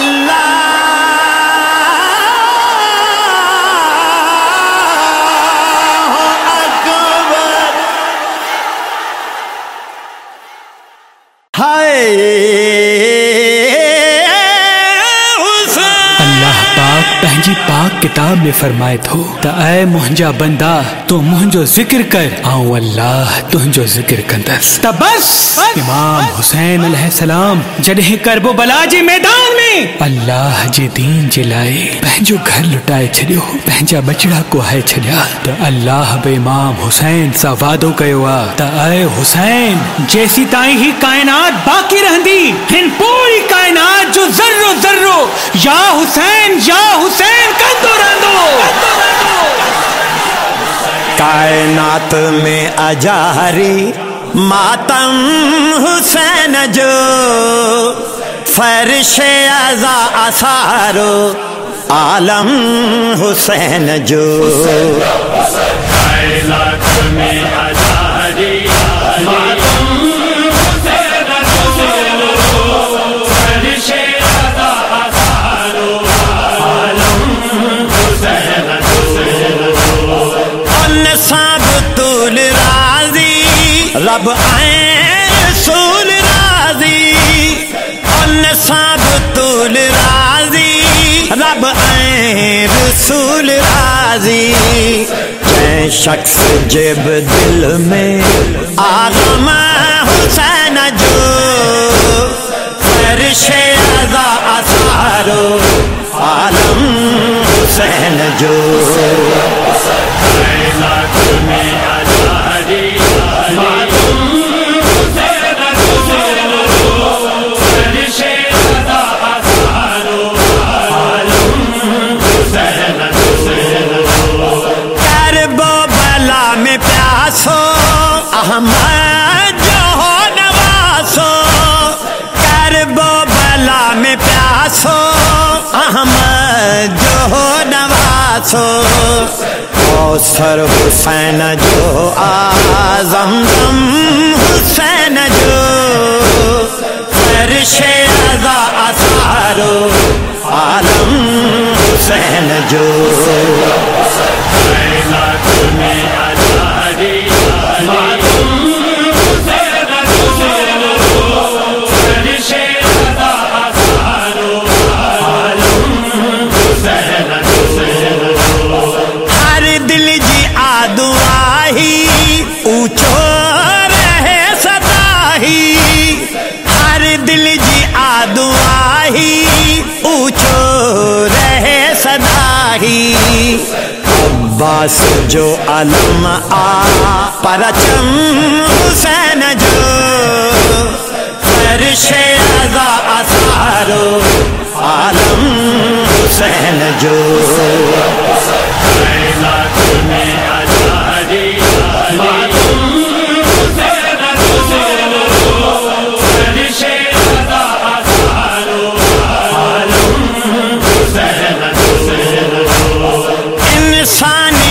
اللہ پاک کتاب میں فرمائے تو تا اے مہنجا بندہ تو مہنجو ذکر کر۔ آؤں اللہ تہنجو ذکر کندس۔ تا بس! امام حسین علیہ السلام جڑہ کرب و بلا جی میدان میں اللہ جی دین جی لائے۔ پہنجو گھر لٹائے چھڑیو پہنجا بچڑا کو ہے چھڑیا تا اللہ بے امام حسین سا وعدو کیو ہوا تا اے حسین، جیسی تائیں ہی کائنات باقی رہندی، ہن پوری کائنات جو ذرو ذرو۔ یا حسین یا حسین کا کائنات میں اجاری ماتم حسین جو فرش ازا اثارو عالم حسین جو کائنات میں صاحب طول راضی، رب آئے رسول راضی۔ شخص جب دل میں آغم حسین جو، فرش ادا اثارو عالم حسین جو۔ سر حسین جو آزم دم حسین جو فرش ادا اثارو عالم حسین جو۔ ہر دل جی آدو آہی اونچو رہے صدا ہی عباس جو علم آ پرچم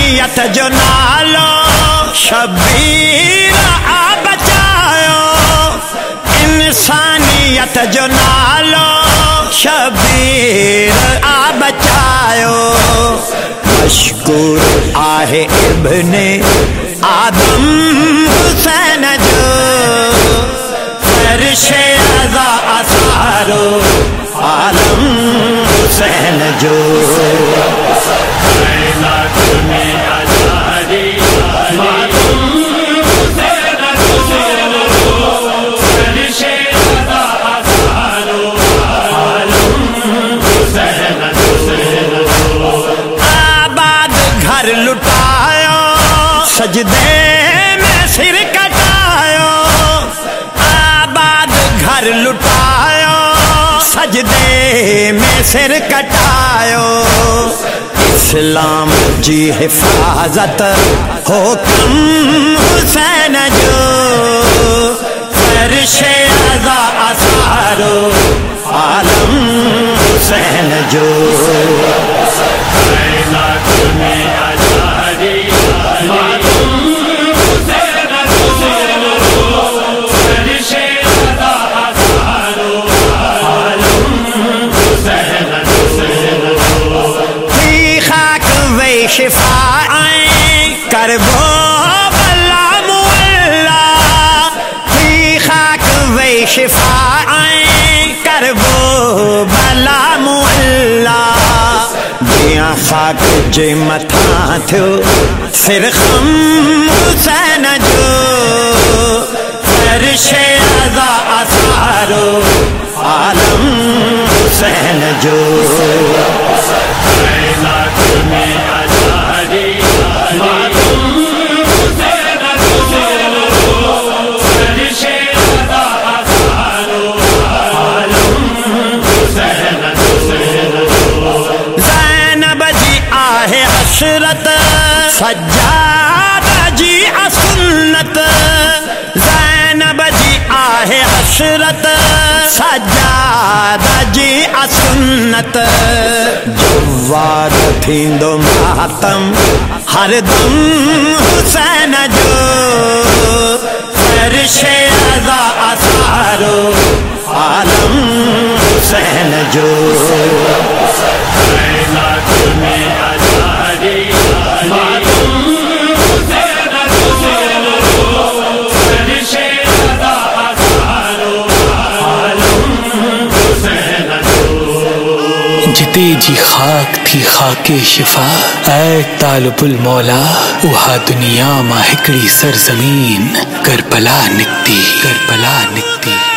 حریت جو نالو شبیر بچاؤ انسانیت جو نالو شبیر آ بچاؤ مشکور آہ ابن آدم حسین جو۔ فرش رضا اثارو عالم حسین جو۔ سجدے میں سر کٹایا آباد گھر لٹایا سجدے میں سر کٹایا اسلام جی حفاظت ہو حکم حسین جو۔ آئیں کر شفا۔ آئیں کر وہ بلا جے متھا تھو سر خم حسین جو۔ فرش ادا اثارو عالم حسین جو۔ سجاد جی اسنت زینب جی آہ حسرت۔ سجاد جی اسنت جوار تھیندو ماتم، ہر دم حسین جو۔ فرشے کی خاک تھی خاک شفا، اے طالب المولا وہا دنیا ما ہکڑی سرزمین، کربلا نکتی کربلا نکتی۔